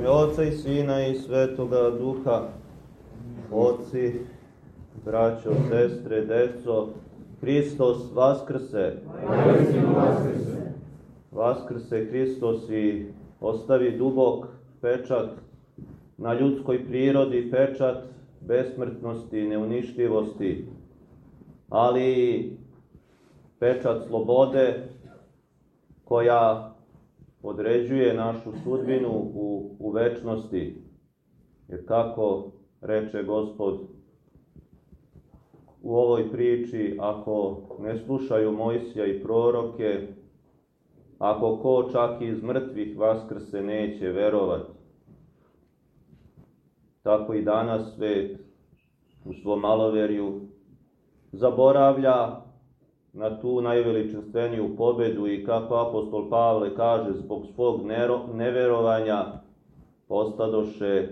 ime Oca i Sina i Svetoga Duha, oci, braćo, sestre, deco, Hristos vaskrse. Vaskrse. Vaskrse Hristos i ostavi dubok pečat na ljudskoj prirodi, pečat besmrtnosti, neuništivosti, ali i pečat slobode koja određuje našu sudbinu u, u večnosti. Jer kako reče gospod u ovoj priči, ako ne slušaju Mojsija i proroke, ako ko čak iz mrtvih vaskrse neće verovati. Tako i danas svet u svom maloverju zaboravlja na tu najveličanstveniju pobedu i kako apostol Pavle kaže, zbog svog neverovanja postadoše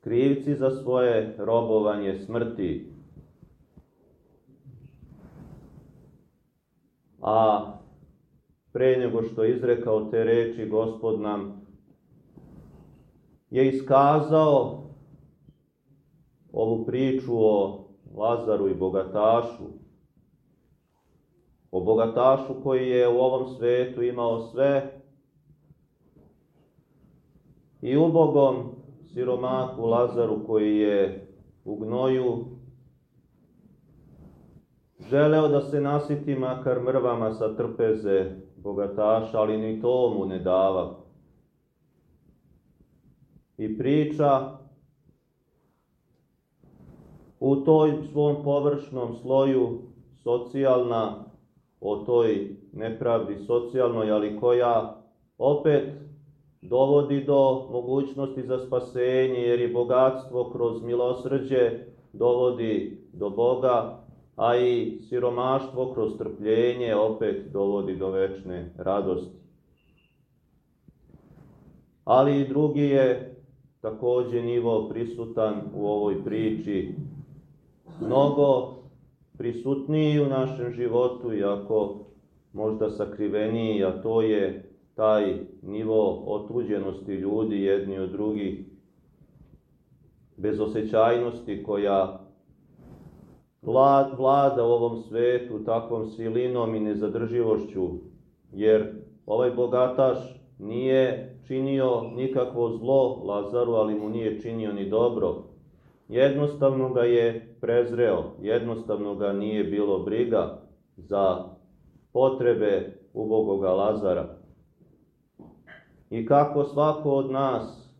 krivci za svoje robovanje smrti. A pre nego što izrekao te reči, gospod nam je iskazao ovu priču o Lazaru i bogatašu, o bogatašu koji je u ovom svetu imao sve i ubogom siromaku Lazaru koji je u gnoju želeo da se nasiti makar mrvama sa trpeze bogataša, ali ni to mu ne dava. I priča u toj svom površnom sloju socijalna o toj nepravdi socijalnoj, ali koja opet dovodi do mogućnosti za spasenje, jer i bogatstvo kroz milosrđe dovodi do Boga, a i siromaštvo kroz trpljenje opet dovodi do večne radosti. Ali i drugi je takođe nivo prisutan u ovoj priči, mnogo prisutniji u našem životu, iako možda sakriveniji, a to je taj nivo otuđenosti ljudi jedni od drugih, bezosećajnosti koja vlada u ovom svetu takvom silinom i nezadrživošću, jer ovaj bogataš nije činio nikakvo zlo Lazaru, ali mu nije činio ni dobro. Jednostavno ga je prezreo, jednostavno ga nije bilo briga za potrebe ubogoga Lazara. I kako svako od nas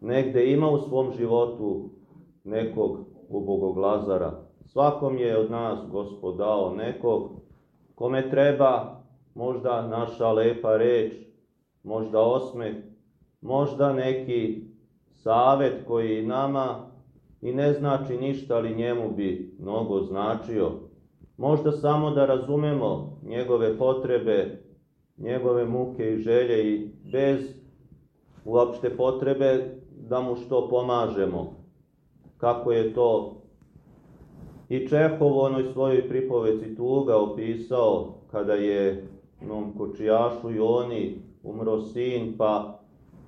negde ima u svom životu nekog ubogog Lazara, svakom je od nas Gospod dao nekog kome treba možda naša lepa reč, možda osmeh, možda neki savet koji nama i ne znači ništa, ali njemu bi mnogo značio. Možda samo da razumemo njegove potrebe, njegove muke i želje i bez uopšte potrebe da mu što pomažemo. Kako je to i Čehov u onoj svojoj pripoveci tuga opisao kada je nom kočijašu Joni umro sin, pa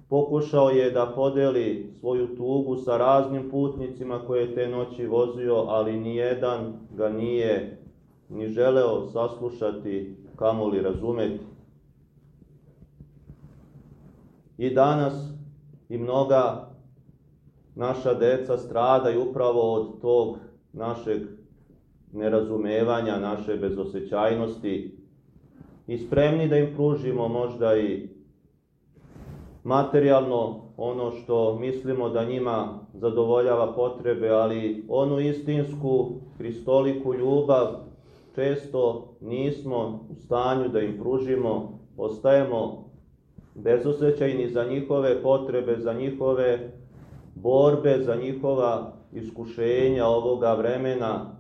Pokušao je da podeli svoju tugu sa raznim putnicima koje te noći vozio, ali nijedan ga nije ni želeo saslušati, kamoli razumeti. I danas i mnoga naša deca stradaju upravo od tog našeg nerazumevanja, naše bezosećajnosti i spremni da im pružimo možda i materijalno ono što mislimo da njima zadovoljava potrebe, ali onu istinsku kristoliku ljubav često nismo u stanju da im pružimo, ostajemo bezosjećajni za njihove potrebe, za njihove borbe, za njihova iskušenja ovoga vremena.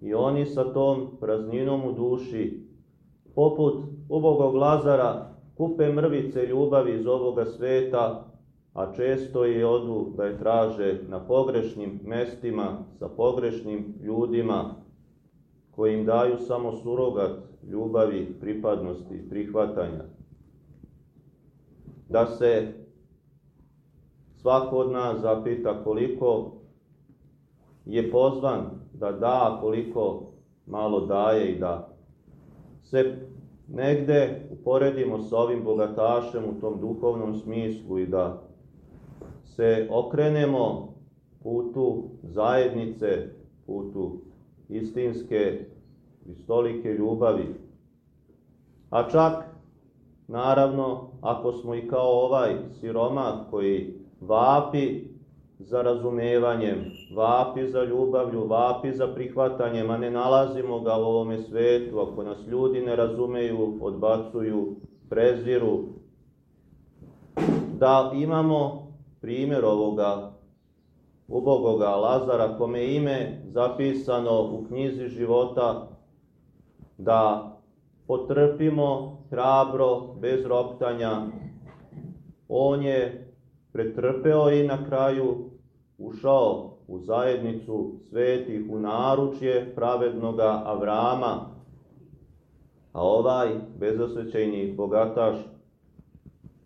I oni sa tom prazninom u duši, poput ubogog Lazara, kupe mrvice ljubavi iz ovoga sveta, a često i odu da je traže na pogrešnim mestima, sa pogrešnim ljudima, koji im daju samo surogat ljubavi, pripadnosti, prihvatanja. Da se svako od nas zapita koliko je pozvan da da, koliko malo daje i da se negde uporedimo sa ovim bogatašem u tom duhovnom smislu i da se okrenemo putu zajednice, putu istinske i stolike ljubavi. A čak, naravno, ako smo i kao ovaj siroma koji vapi za razumevanjem, vapi za ljubavlju, vapi za prihvatanjem, a ne nalazimo ga u ovome svetu, ako nas ljudi ne razumeju, odbacuju, preziru, da imamo primjer ovoga ubogoga Lazara, kome ime zapisano u knjizi života, da potrpimo hrabro, bez roptanja. On je pretrpeo i na kraju ušao u zajednicu svetih, u naručje pravednoga Avrama, a ovaj bezosvećajni bogataš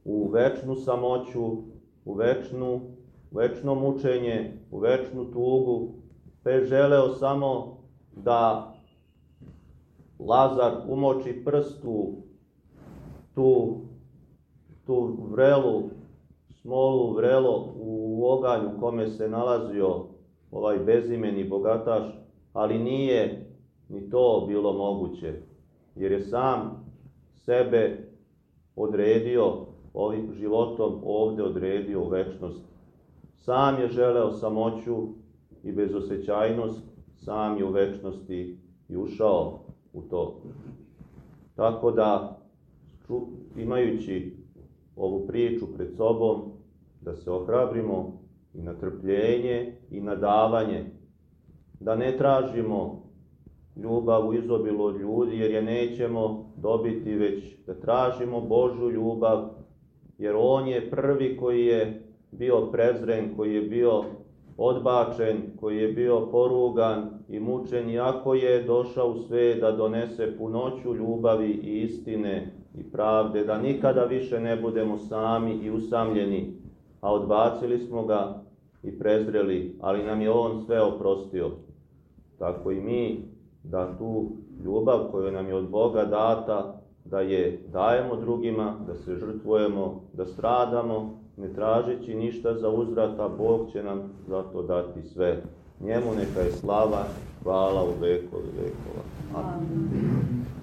u večnu samoću, u večnu, večno mučenje, u večnu tugu, je želeo samo da Lazar umoči prstu tu, tu vrelu, smolu vrelo u oganju u kome se nalazio ovaj bezimeni bogataš, ali nije ni to bilo moguće, jer je sam sebe odredio ovim životom ovde odredio u večnost. Sam je želeo samoću i bezosećajnost, sam je u večnosti i ušao u to. Tako da, imajući ovu priču pred sobom, da se ohrabrimo i na trpljenje i na davanje, da ne tražimo ljubav u izobilu od ljudi, jer je nećemo dobiti, već da tražimo Božu ljubav, jer On je prvi koji je bio prezren, koji je bio odbačen, koji je bio porugan i mučen, iako je došao u sve da donese punoću ljubavi i istine i pravde, da nikada više ne budemo sami i usamljeni, a odbacili smo ga i prezreli, ali nam je on sve oprostio. Tako i mi, da tu ljubav koju nam je od Boga data, da je dajemo drugima, da se žrtvujemo, da stradamo, ne tražeći ništa za uzvrat, a Bog će nam zato dati sve. Njemu neka je slava, hvala u vekovi vekova. Amen.